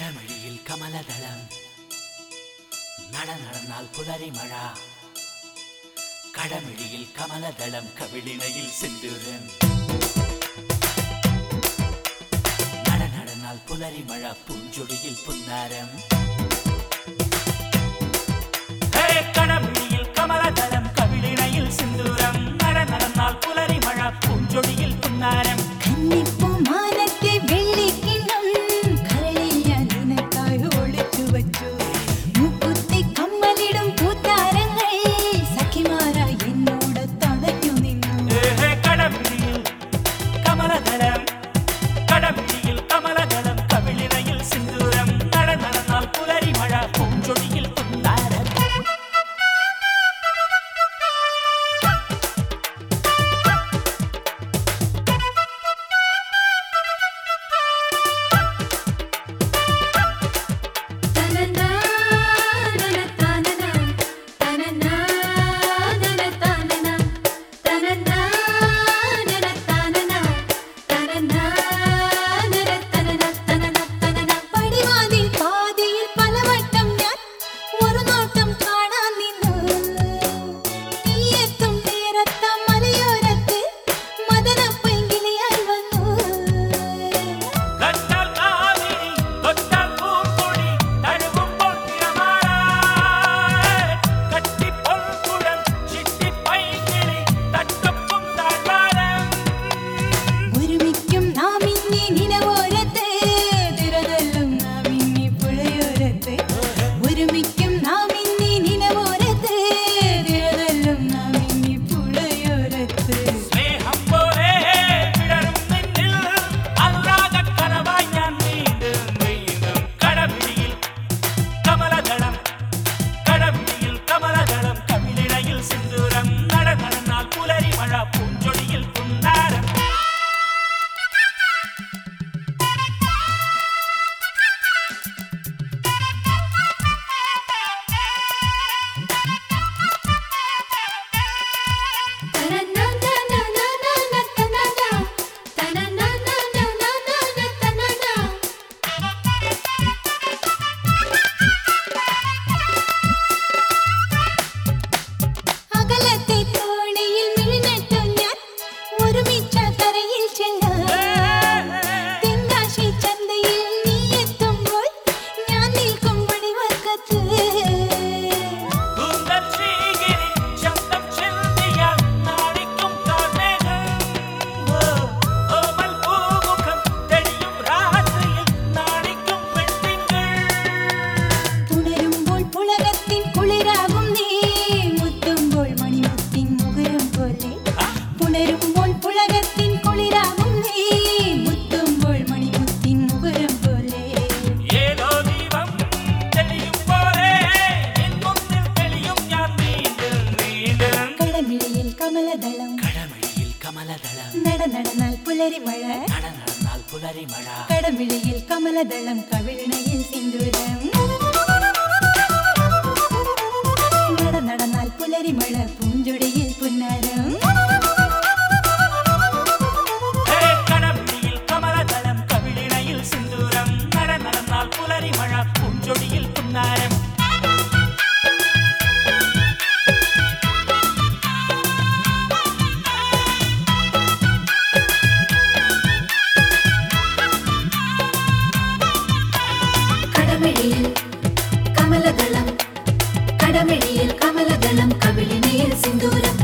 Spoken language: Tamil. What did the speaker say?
மழமொழியில் கமலதளம். நட நடனால் புலரி மழா. கடமிழியில் கமலதளம் கவிழினையில் சென்றுடன் நட நடனால் புலரி மழா பூஞ்சொடியில் புன்னாரம். கடமிழி புலரி மழை. நட நடந்தால் புலரி மழா. கடவிழியில் கமலதளம் கவிழ்நையில் சிந்துரம். நட நடந்தால் புலரி மழை பூஞ்சொடியில் புன்னரம். கவிழினியில் கமலதளம் கடமிழியில் கமலதளம் கவிழினியில் சிந்தூரம்.